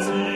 uns